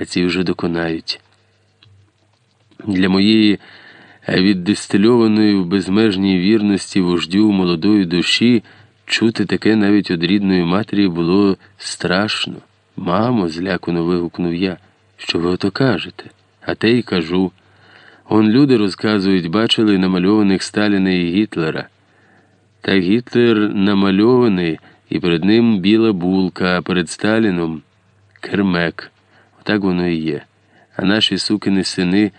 а ці вже доконають. Для моєї віддистильованої в безмежній вірності вождю молодої душі чути таке навіть від рідної матері було страшно. Мамо, злякано вигукнув я. Що ви ото кажете? А те й кажу. Он люди розказують, бачили намальованих Сталіна і Гітлера. Та Гітлер намальований, і перед ним біла булка, а перед Сталіном кермек. Отак воно і є. А наші сукини сини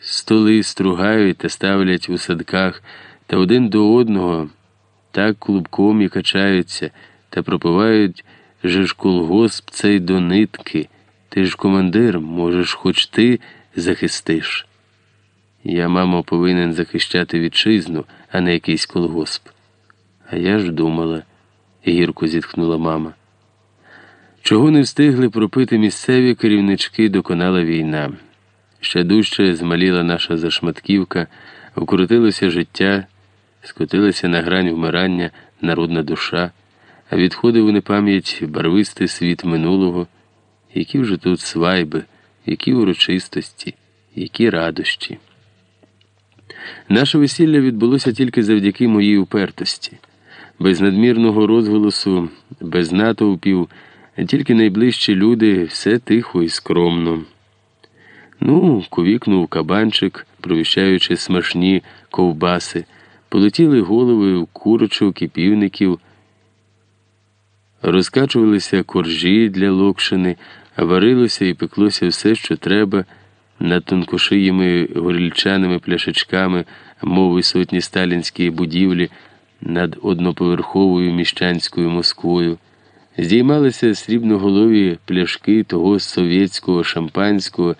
столи стругають та ставлять у садках, та один до одного так клубком і качаються, та пропивають же ж колгосп цей до нитки. Ти ж командир, можеш, хоч ти захистиш. Я, мамо, повинен захищати вітчизну, а не якийсь колгосп. А я ж думала, гірко зітхнула мама. Чого не встигли пропити місцеві керівнички, доконала війна. Ще дужче змаліла наша зашматківка, вкрутилося життя, скотилася на грань вмирання народна душа, а відходив у непам'ять барвистий світ минулого, які вже тут свайби, які урочистості, які радощі. Наше весілля відбулося тільки завдяки моїй упертості, без надмірного розголосу, без натовпів, тільки найближчі люди, все тихо і скромно. Ну, ковікнув кабанчик, провіщаючи смачні ковбаси, полетіли голови курочок і півників, розкачувалися коржі для локшини, варилося і пеклося все, що треба над тонкошиїми горільчаними пляшечками, мов висотні сталінські будівлі над одноповерховою міщанською Москвою. Здіймалися срібноголові пляшки того совєтського шампанського,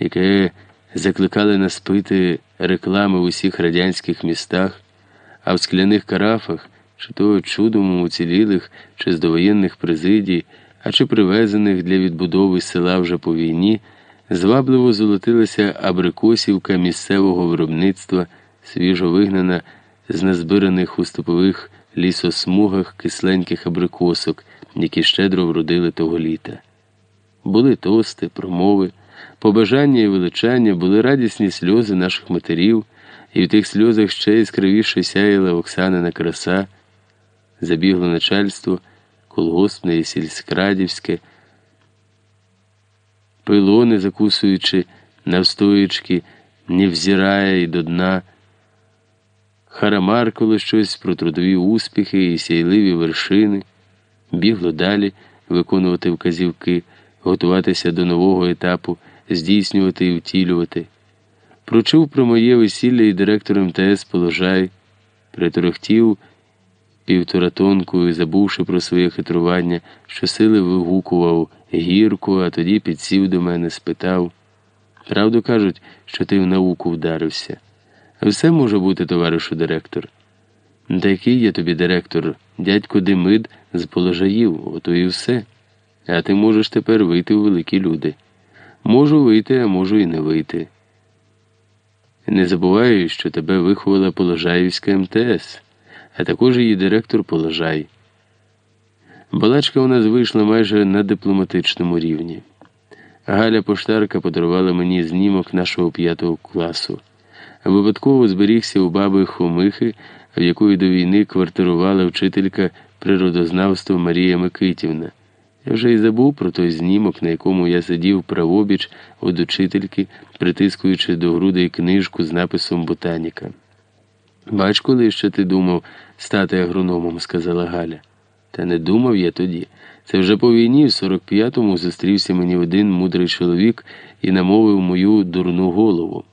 яке закликали нас пити реклами в усіх радянських містах, а в скляних карафах, чи то чудом уцілілих, чи з довоєнних президій, а чи привезених для відбудови села вже по війні звабливо золотилася абрикосівка місцевого виробництва, свіжо вигнана з назбираних у стопових лісосмугах кисленьких абрикосок, які щедро вродили того літа. Були тости, промови, побажання і величання, були радісні сльози наших матерів, і в тих сльозах ще яскравіше сяяла Оксанина краса, забігло начальство, колгоспне і сільськрадівське пилони закусуючи навстоячки, не взирає й до дна, харамаркало щось про трудові успіхи і сяйливі вершини, бігло далі виконувати вказівки, готуватися до нового етапу, здійснювати і втілювати. Прочув про моє весілля і директор МТС Положай, приторохтів півторатонкою, забувши про своє хитрування, що сили вигукував гірку, а тоді підсів до мене, спитав. Правду кажуть, що ти в науку вдарився. Все може бути, товаришу директор. Та який я тобі директор, дядько Демид з положаїв, ото і все. А ти можеш тепер вийти у великі люди. Можу вийти, а можу і не вийти. Не забувай, що тебе виховала Положаївська МТС а також її директор Положай. Балачка у нас вийшла майже на дипломатичному рівні. Галя поштарка подарувала мені знімок нашого п'ятого класу. Випадково зберігся у баби Хомихи, в якої до війни квартирувала вчителька природознавства Марія Микитівна. Я вже й забув про той знімок, на якому я сидів правобіч від учительки, притискуючи до грудей книжку з написом Ботаніка. Бач, коли ще ти думав стати агрономом, сказала Галя. Та не думав я тоді. Це вже по війні, в 45-му зустрівся мені один мудрий чоловік і намовив мою дурну голову.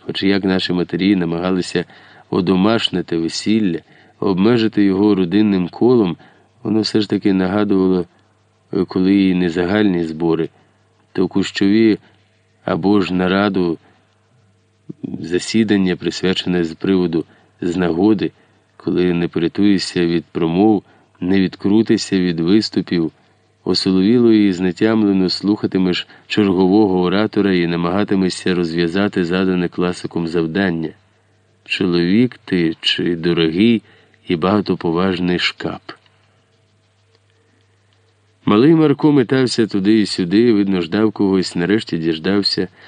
Хоч як наші матері намагалися одомашнити весілля, обмежити його родинним колом, воно все ж таки нагадувало, коли і не загальні збори, то кущові або ж нараду засідання, присвячене з приводу з нагоди, коли не порятуєшся від промов, не відкрутишся від виступів, осоловіло і знетямлено слухатимеш чергового оратора і намагатимешся розв'язати задане класиком завдання. Чоловік ти чи дорогий і багатоповажний шкап. Малий Марко метався туди і сюди, видно, ждав когось, нарешті діждався.